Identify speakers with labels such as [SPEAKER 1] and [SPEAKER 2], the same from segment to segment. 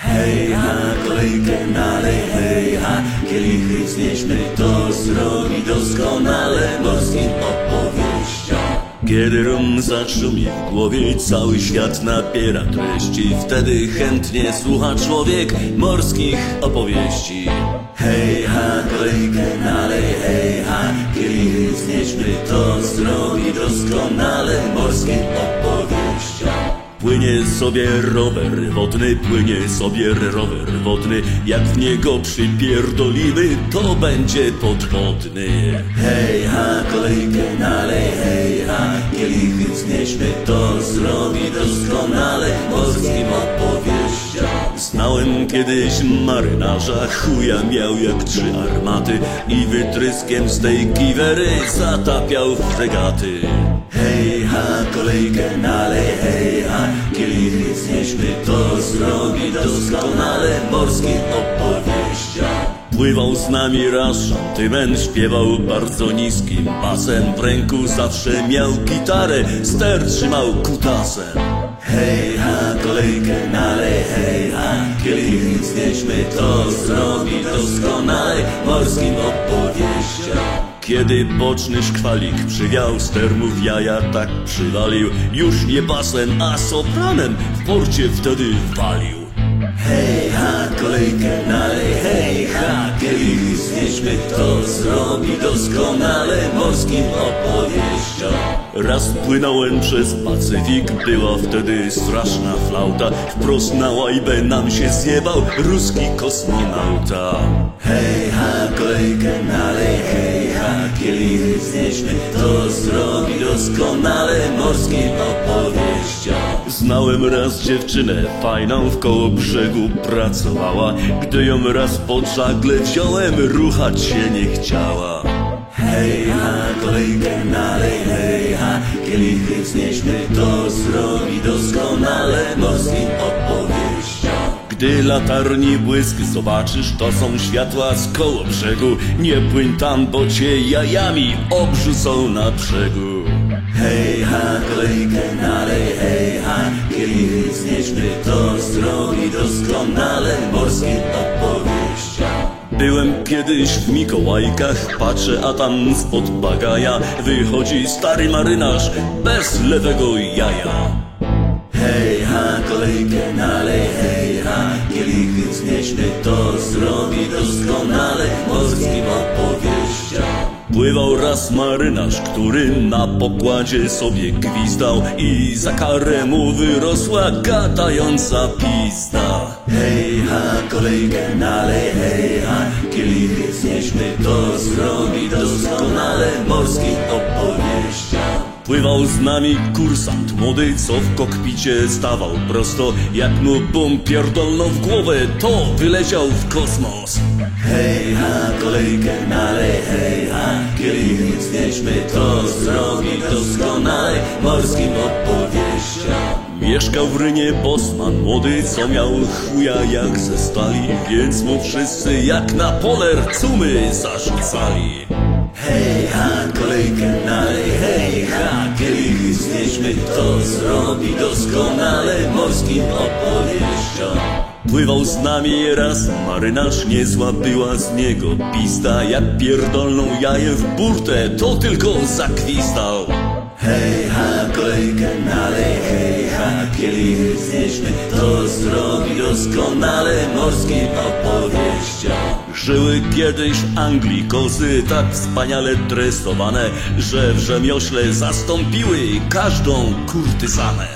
[SPEAKER 1] Hej ha, kolejkę nalej, hej ha, kielichy znieśmy, to zrobi doskonale morskim opowieściom. Kiedy rum zaszumi w głowie, cały świat nabiera treści, wtedy chętnie słucha człowiek morskich opowieści. Hej ha, kolejkę nalej, hej ha, kielichy znieśmy, to zrobi doskonale morskim opowieściom. Płynie sobie rower wodny, płynie sobie rower wodny. Jak w niego przypierdolimy, to będzie podwodny. Hej ha, kolejkę nalej, hej ha, kielichy znieśmy, to zrobi doskonale morskim opowieściom. Znałem kiedyś marynarza, chuja miał jak trzy armaty i wytryskiem z tej kiwery zatapiał fregaty. Hej ha, kolejkę nalej, hej ha, kielichy znieśmy, to zrobi doskonale morskim opowieściom. Pływał z nami raz szantymen, śpiewał bardzo niskim basem, w ręku zawsze miał gitarę, ster trzymał kutasem. Hej ha, kolejkę nalej, hej ha, kielichy znieśmy, to zrobi doskonale morskim opowieściom. Kiedy boczny szkwalik przywiał, stermów jaja tak przywalił, już nie basem, a sopranem w porcie wtedy walił. Hej ha, kolejkę nalej, hej ha, kielichy znieśmy, to zrobi doskonale morskim opowieściom. Raz płynąłem przez Pacyfik, była wtedy straszna flauta, wprost na łajbę nam się zjebał ruski kosmonauta. Hej ha, kolejkę nalej, hej ha, kielichy znieśmy, to zrobi doskonale morskim opowieściom. Znałem raz dziewczynę fajną, w koło brzegu pracowała, gdy ją raz pod żagle wziąłem, ruchać się nie chciała. Hej ha, kolejkę nalej, hej ha, kielichy znieśmy, to zrobi doskonale morskim opowieściom. Gdy latarni błysk zobaczysz, to są światła z koło brzegu. Nie płyń tam, bo cię jajami obrzucą na brzegu. Hej ha, kolejkę nalej, hej ha, kielichy znieśmy, to zrobi doskonale morskim opowieściom. Byłem kiedyś w Mikołajkach, patrzę, a tam spod bagaja wychodzi stary marynarz bez lewego jaja. Hej ha, kolejkę nalej, hej ha, kielichy znieśmy, to zrobi doskonale morskim opowieściom. Pływał raz marynarz, który na pokładzie sobie gwizdał i za karę mu wyrosła gadająca pizda. Hej ha, kolejkę nalej, hej ha, kielichy znieśmy, to zrobi doskonale morskim opowieściom. Pływał z nami kursant młody, co w kokpicie stawał prosto. Jak mu bum pierdolno w głowę, to wyleciał w kosmos. Hej ha, kolejkę nalej, hej ha, kielichy znieśmy, to zrobi doskonale morskim opowieściom. Mieszkał w Rynie Bosman, młody, co miał chuja jak ze stali, więc mu wszyscy jak na poler cumy zarzucali. Hej ha, kolejkę nalej, hej ha, kielichy znieśmy, to zrobi doskonale morskim opowieściom. Pływał z nami raz marynarz, niezła była z niego pista, jak pierdolną jajem w burtę, to tylko zakwizdał. Hej ha, kolejkę nalej, hej ha, kielichy znieśmy, to zrobi doskonale morskim opowieściom. Żyły kiedyś Anglii kozy tak wspaniale tresowane, że w rzemiośle zastąpiły każdą kurtyzanę.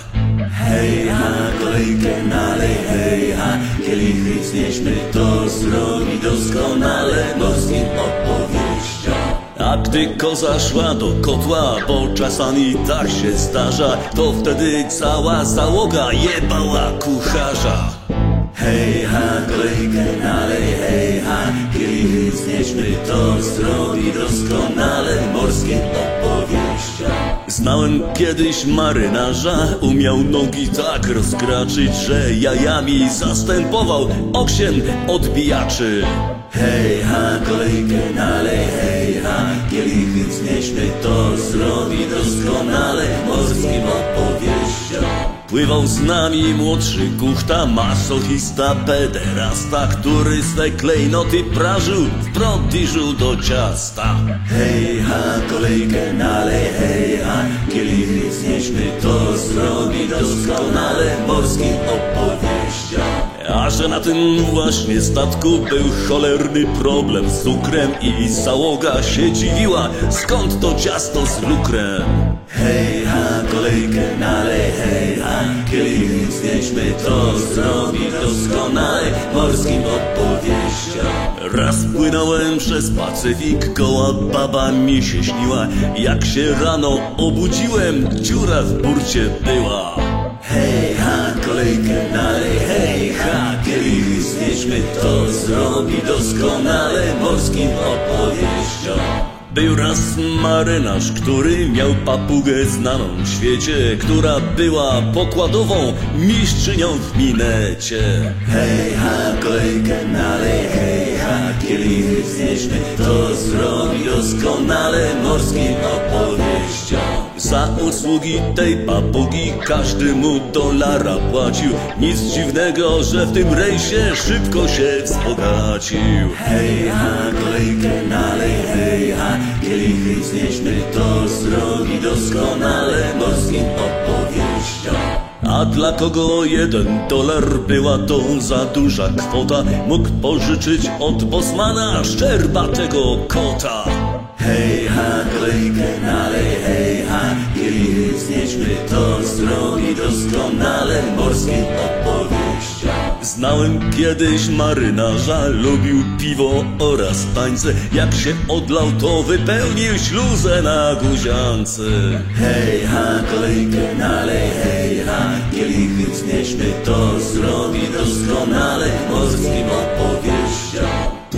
[SPEAKER 1] Hej ha, kolejkę nalej, hej ha, kielichy znieśmy, to zrobi doskonale morskim opowieściom. A gdy koza szła do kotła, bo czasami tak się zdarza, to wtedy cała załoga jebała kucharza. Hej ha, kolejkę nalej, hej ha, kielichy znieśmy, to zrobi doskonale morskim opowieściom. Znałem kiedyś marynarza, umiał nogi tak rozkraczyć, że jajami zastępował osiem odbijaczy. Hej ha, kolejkę nalej, hej ha, kielichy znieśmy, to zrobi doskonale morskim opowieściom. Pływał z nami młodszy kuchta, masochista, pederasta, który swe klejnoty prażył w prodiżu do ciasta. Hej ha, kolejkę nalej, hej ha, kielichy znieśmy, to zrobi doskonale morskim opowieściom. A że na tym właśnie statku był cholerny problem z cukrem i załoga się dziwiła, skąd to ciasto z lukrem. Hej ha, kolejkę nalej, hej ha, kielichy znieśmy, to zrobi doskonale morskim opowieściom. Raz płynąłem przez Pacyfik, koła baba mi się śniła, jak się rano obudziłem, dziura w burcie była. Hej ha, kolejkę nalej, znieśmy, to zrobi doskonale morskim opowieściom. Był raz marynarz, który miał papugę znaną w świecie, która była pokładową mistrzynią w minecie. Hej ha, kolejkę nalej, hej ha, kielichy znieśmy, to zrobi doskonale morskim opowieściom. Za usługi tej papugi każdy mu dolara płacił. Nic dziwnego, że w tym rejsie szybko się wzbogacił. Hej ha, kolejkę nalej, hej ha, kielichy znieśmy, to zrobi doskonale morskim opowieściom. A dla kogo jeden dolar była to za duża kwota, mógł pożyczyć od Bosmana szczerbatego kota. Hej ha, kolejkę nalej, hej ha, kielichy znieśmy, to zrobi doskonale morskim opowieściom. Znałem kiedyś marynarza, lubił piwo oraz tańce, jak się odlał to wypełnił śluzę na guziance. Hej ha, kolejkę nalej, hej ha, kielichy znieśmy, to zrobi doskonale morskim opowieściom.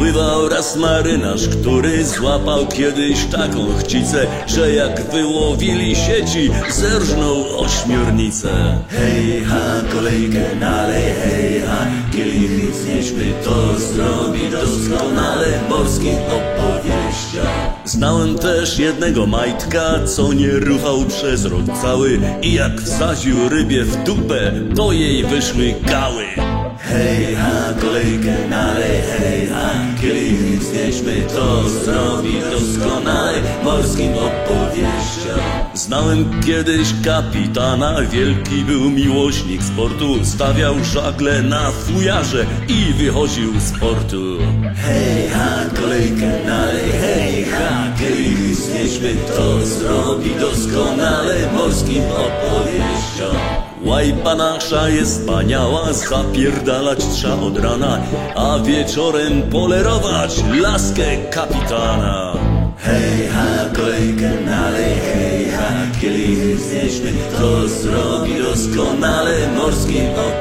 [SPEAKER 1] Pływał raz marynarz, który złapał kiedyś taką chcicę, że jak wyłowili sieci, zerżnął ośmiornicę. Hej ha, kolejkę nalej, hej ha, kielichy znieśmy, to zrobi doskonale morskim opowieściom. Znałem też jednego majtka, co nie ruchał przez rok cały i jak wsadził rybie w dupę, to jej wyszły gały. Hej ha, kolejkę nalej, hej ha, kielichy znieśmy, to zrobi doskonale morskim opowieściom. Znałem kiedyś kapitana, wielki był miłośnik sportu, stawiał żagle na fujarze i wychodził z portu. Hej ha, kolejkę nalej, hej ha, kielichy znieśmy, to zrobi doskonale morskim opowieściom. Łajba nasza jest wspaniała, zapierdalać trzeba od rana, a wieczorem polerować laskę kapitana. Hej ha, kolejkę nalej, hej ha, kielichy znieśmy, to zrobi doskonale opowieściom.